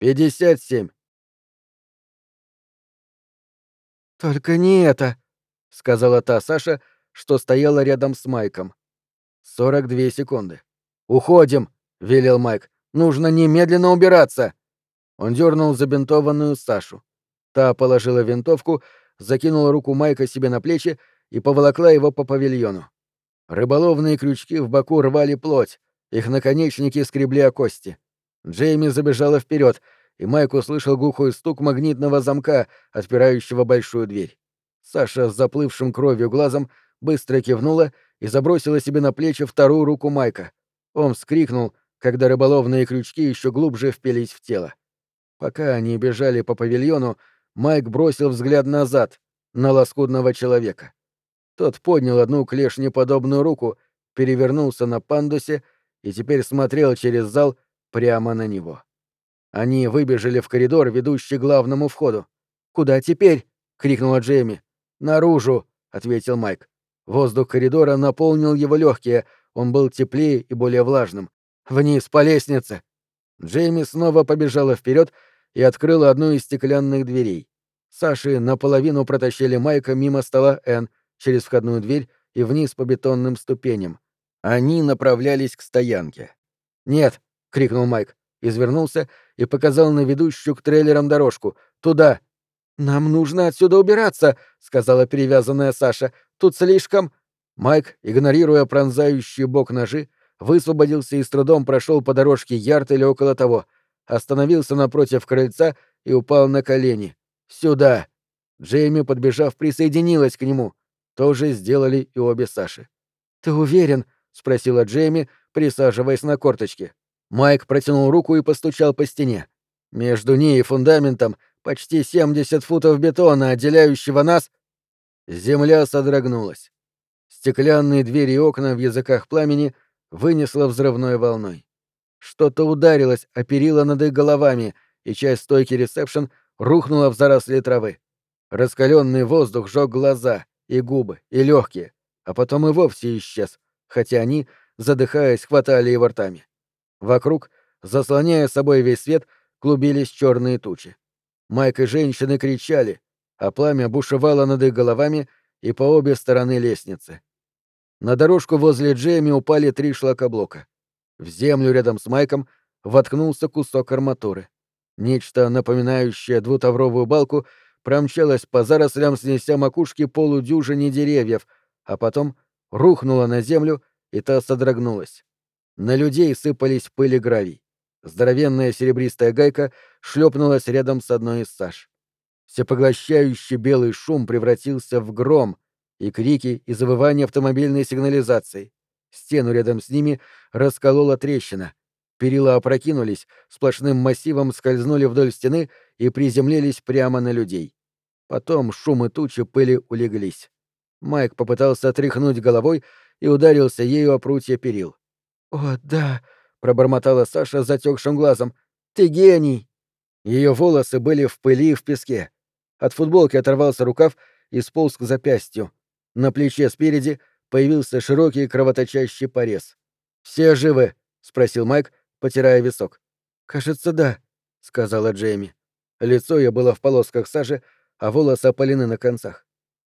«Пятьдесят семь». «Только не это», — сказала та Саша, что стояла рядом с Майком. «Сорок две секунды». «Уходим», — велел Майк. «Нужно немедленно убираться». Он дернул забинтованную Сашу. Та положила винтовку, закинула руку Майка себе на плечи и поволокла его по павильону. Рыболовные крючки в боку рвали плоть, их наконечники скребли о кости. Джейми забежала вперед, и Майк услышал глухой стук магнитного замка, отпирающего большую дверь. Саша с заплывшим кровью глазом быстро кивнула и забросила себе на плечи вторую руку Майка. Он вскрикнул, когда рыболовные крючки еще глубже впились в тело. Пока они бежали по павильону, Майк бросил взгляд назад, на лоскутного человека. Тот поднял одну клешнеподобную руку, перевернулся на пандусе и теперь смотрел через зал прямо на него. Они выбежали в коридор, ведущий к главному входу. «Куда теперь?» — крикнула Джейми. «Наружу!» — ответил Майк. Воздух коридора наполнил его легкие, он был теплее и более влажным. «Вниз, по лестнице!» Джейми снова побежала вперед и открыла одну из стеклянных дверей. Саши наполовину протащили Майка мимо стола Н через входную дверь и вниз по бетонным ступеням. Они направлялись к стоянке. «Нет!» — крикнул Майк, извернулся и показал на ведущую к трейлерам дорожку. «Туда!» «Нам нужно отсюда убираться!» — сказала перевязанная Саша. «Тут слишком...» Майк, игнорируя пронзающий бок ножи, высвободился и с трудом прошел по дорожке ярд или около того, остановился напротив крыльца и упал на колени. «Сюда!» Джейми, подбежав, присоединилась к нему. То же сделали и обе Саши. «Ты уверен?» — спросила Джейми, присаживаясь на корточке. Майк протянул руку и постучал по стене. Между ней и фундаментом почти 70 футов бетона, отделяющего нас... Земля содрогнулась. Стеклянные двери и окна в языках пламени вынесло взрывной волной. Что-то ударилось о перила над их головами, и часть стойки ресепшн рухнула в заросли травы. Раскаленный воздух жег глаза, и губы, и легкие, а потом и вовсе исчез, хотя они, задыхаясь, хватали его ртами. Вокруг, заслоняя собой весь свет, клубились черные тучи. Майк и женщины кричали, а пламя бушевало над их головами и по обе стороны лестницы. На дорожку возле Джейми упали три шлакоблока. В землю рядом с Майком воткнулся кусок арматуры. Нечто, напоминающее двутавровую балку, промчалось по зарослям, снеся макушки полудюжине деревьев, а потом рухнуло на землю, и та содрогнулась. На людей сыпались пыль гравий. Здоровенная серебристая гайка шлепнулась рядом с одной из Саш. Всепоглощающий белый шум превратился в гром, и крики и завывания автомобильной сигнализации. Стену рядом с ними расколола трещина. Перила опрокинулись, сплошным массивом скользнули вдоль стены и приземлились прямо на людей. Потом шум и тучи пыли улеглись. Майк попытался отряхнуть головой и ударился ею о прутья перил. «О, да!» — пробормотала Саша затекшим глазом. «Ты гений!» Ее волосы были в пыли и в песке. От футболки оторвался рукав и сполз к запястью. На плече спереди появился широкий кровоточащий порез. «Все живы?» — спросил Майк, потирая висок. «Кажется, да», — сказала Джейми. Лицо ее было в полосках сажи, а волосы опалены на концах.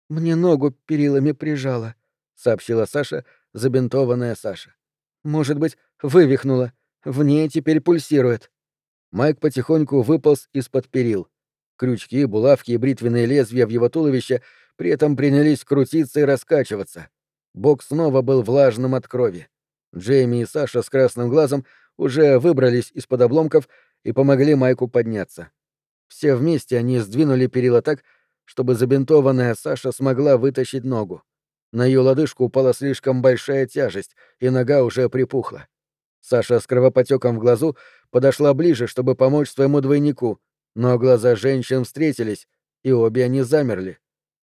«Мне ногу перилами прижало», — сообщила Саша, забинтованная Саша. Может быть, вывихнула. В ней теперь пульсирует. Майк потихоньку выполз из-под перил. Крючки, булавки и бритвенные лезвия в его туловище при этом принялись крутиться и раскачиваться. Бок снова был влажным от крови. Джейми и Саша с красным глазом уже выбрались из-под обломков и помогли Майку подняться. Все вместе они сдвинули перила так, чтобы забинтованная Саша смогла вытащить ногу. На ее лодыжку упала слишком большая тяжесть, и нога уже припухла. Саша с кровопотеком в глазу подошла ближе, чтобы помочь своему двойнику, но глаза женщин встретились, и обе они замерли.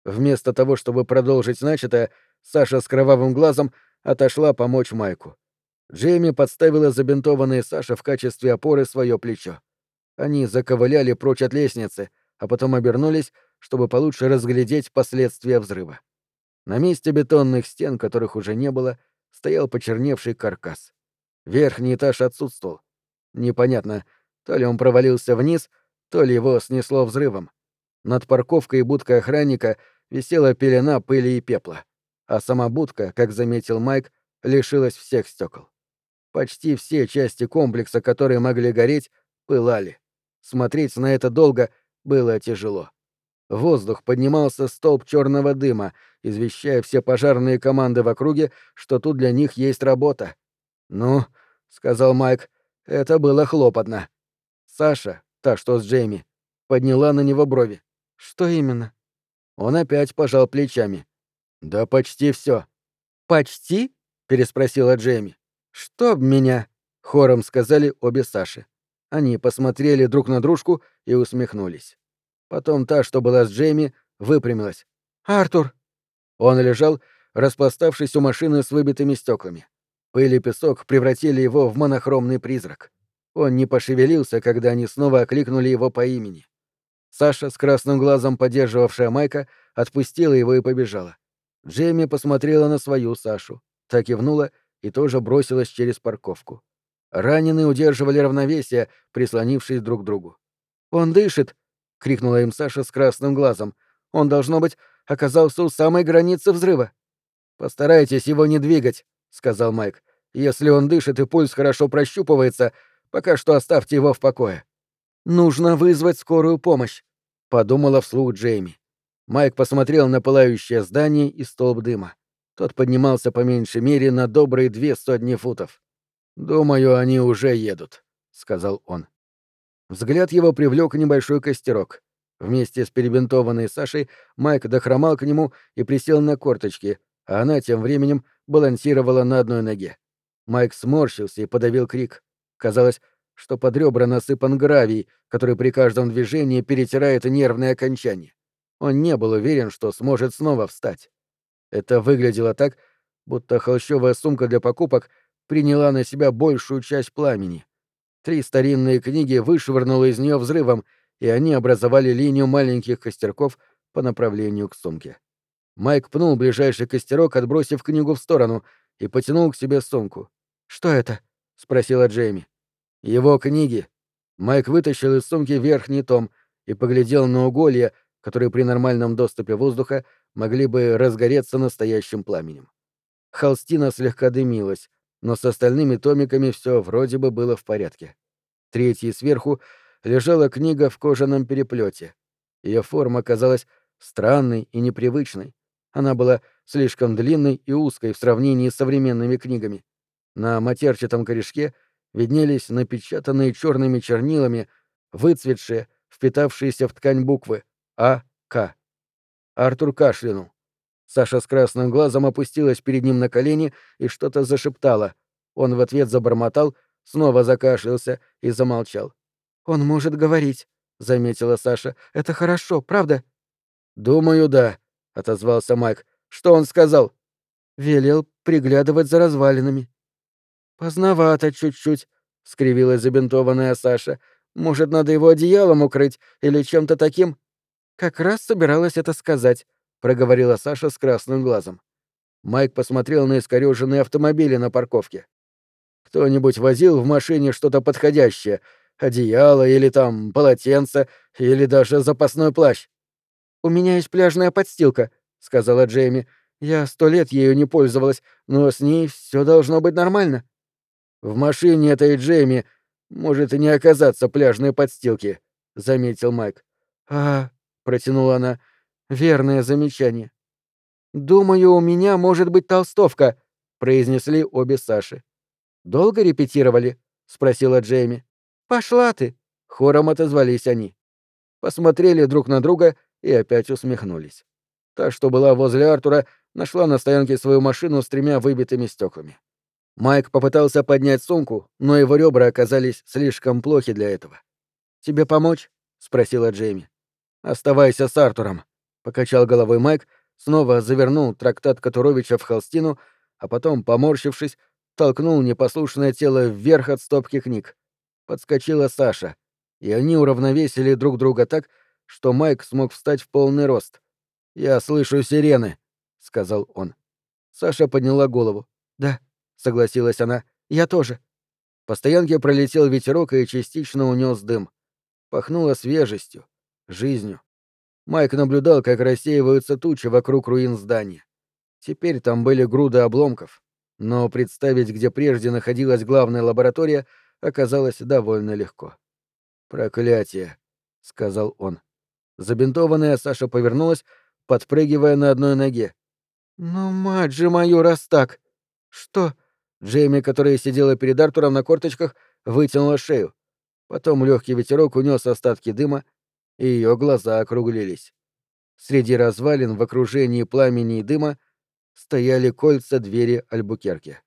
Вместо того, чтобы продолжить начатое, Саша с кровавым глазом отошла помочь Майку. Джейми подставила забинтованной Саше в качестве опоры свое плечо. Они заковыляли прочь от лестницы, а потом обернулись, чтобы получше разглядеть последствия взрыва. На месте бетонных стен, которых уже не было, стоял почерневший каркас. Верхний этаж отсутствовал. Непонятно, То ли он провалился вниз, то ли его снесло взрывом. Над парковкой и будкой охранника висела пелена пыли и пепла, а сама будка, как заметил Майк, лишилась всех стекол. Почти все части комплекса, которые могли гореть, пылали. Смотреть на это долго было тяжело. В воздух поднимался столб черного дыма, извещая все пожарные команды в округе, что тут для них есть работа. «Ну», — сказал Майк, — «это было хлопотно». Саша, та, что с Джейми, подняла на него брови. «Что именно?» Он опять пожал плечами. «Да почти все. «Почти?» — переспросила Джейми. «Чтоб меня!» — хором сказали обе Саши. Они посмотрели друг на дружку и усмехнулись. Потом та, что была с Джейми, выпрямилась. «Артур!» Он лежал, распластавшись у машины с выбитыми стеклами. Пыль и песок превратили его в монохромный призрак. Он не пошевелился, когда они снова окликнули его по имени. Саша, с красным глазом поддерживавшая Майка, отпустила его и побежала. Джейми посмотрела на свою Сашу, так кивнула и тоже бросилась через парковку. Раненые удерживали равновесие, прислонившись друг к другу. «Он дышит!» — крикнула им Саша с красным глазом. «Он, должно быть, оказался у самой границы взрыва». «Постарайтесь его не двигать», — сказал Майк. «Если он дышит и пульс хорошо прощупывается, пока что оставьте его в покое». «Нужно вызвать скорую помощь», — подумала вслух Джейми. Майк посмотрел на пылающее здание и столб дыма. Тот поднимался по меньшей мере на добрые две сотни футов. «Думаю, они уже едут», — сказал он. Взгляд его привлек небольшой костерок. Вместе с перебинтованной Сашей Майк дохромал к нему и присел на корточки, а она тем временем балансировала на одной ноге. Майк сморщился и подавил крик. Казалось, что под ребра насыпан гравий, который при каждом движении перетирает нервные окончания. Он не был уверен, что сможет снова встать. Это выглядело так, будто холщовая сумка для покупок приняла на себя большую часть пламени. Три старинные книги вышвырнуло из нее взрывом, и они образовали линию маленьких костерков по направлению к сумке. Майк пнул ближайший костерок, отбросив книгу в сторону, и потянул к себе сумку. «Что это?» — спросила Джейми. «Его книги». Майк вытащил из сумки верхний том и поглядел на уголья, которые при нормальном доступе воздуха могли бы разгореться настоящим пламенем. Холстина слегка дымилась, но с остальными томиками все вроде бы было в порядке. Третьей сверху лежала книга в кожаном переплете. Ее форма казалась странной и непривычной. Она была слишком длинной и узкой в сравнении с современными книгами. На матерчатом корешке виднелись напечатанные черными чернилами, выцветшие, впитавшиеся в ткань буквы А. К. Артур кашлянул. Саша с красным глазом опустилась перед ним на колени и что-то зашептала. Он в ответ забормотал, снова закашлялся и замолчал. «Он может говорить», — заметила Саша. «Это хорошо, правда?» «Думаю, да», — отозвался Майк. «Что он сказал?» «Велел приглядывать за развалинами». «Поздновато чуть-чуть», — скривилась забинтованная Саша. «Может, надо его одеялом укрыть или чем-то таким?» «Как раз собиралась это сказать», — проговорила Саша с красным глазом. Майк посмотрел на искорёженные автомобили на парковке. «Кто-нибудь возил в машине что-то подходящее? Одеяло или там полотенце, или даже запасной плащ?» «У меня есть пляжная подстилка», — сказала Джейми. «Я сто лет ею не пользовалась, но с ней все должно быть нормально». «В машине этой Джейми может и не оказаться пляжной подстилки», — заметил Майк. «А...» — протянула она. Верное замечание. «Думаю, у меня может быть толстовка», — произнесли обе Саши. «Долго репетировали?» — спросила Джейми. «Пошла ты!» — хором отозвались они. Посмотрели друг на друга и опять усмехнулись. Та, что была возле Артура, нашла на стоянке свою машину с тремя выбитыми стеклами. Майк попытался поднять сумку, но его ребра оказались слишком плохи для этого. «Тебе помочь?» — спросила Джейми. «Оставайся с Артуром», покачал головой Майк, снова завернул трактат Катуровича в холстину, а потом, поморщившись, толкнул непослушное тело вверх от стопки книг. Подскочила Саша, и они уравновесили друг друга так, что Майк смог встать в полный рост. «Я слышу сирены», — сказал он. Саша подняла голову. «Да», — согласилась она, — «я тоже». По стоянке пролетел ветерок и частично унес дым. Пахнуло свежестью, жизнью. Майк наблюдал, как рассеиваются тучи вокруг руин здания. Теперь там были груды обломков, но представить, где прежде находилась главная лаборатория, оказалось довольно легко. «Проклятие», — сказал он. Забинтованная Саша повернулась, подпрыгивая на одной ноге. «Ну, мать же мою, раз так! Что?» Джейми, которая сидела перед Артуром на корточках, вытянула шею. Потом легкий ветерок унес остатки дыма, и ее глаза округлились. Среди развалин в окружении пламени и дыма стояли кольца двери Альбукерки.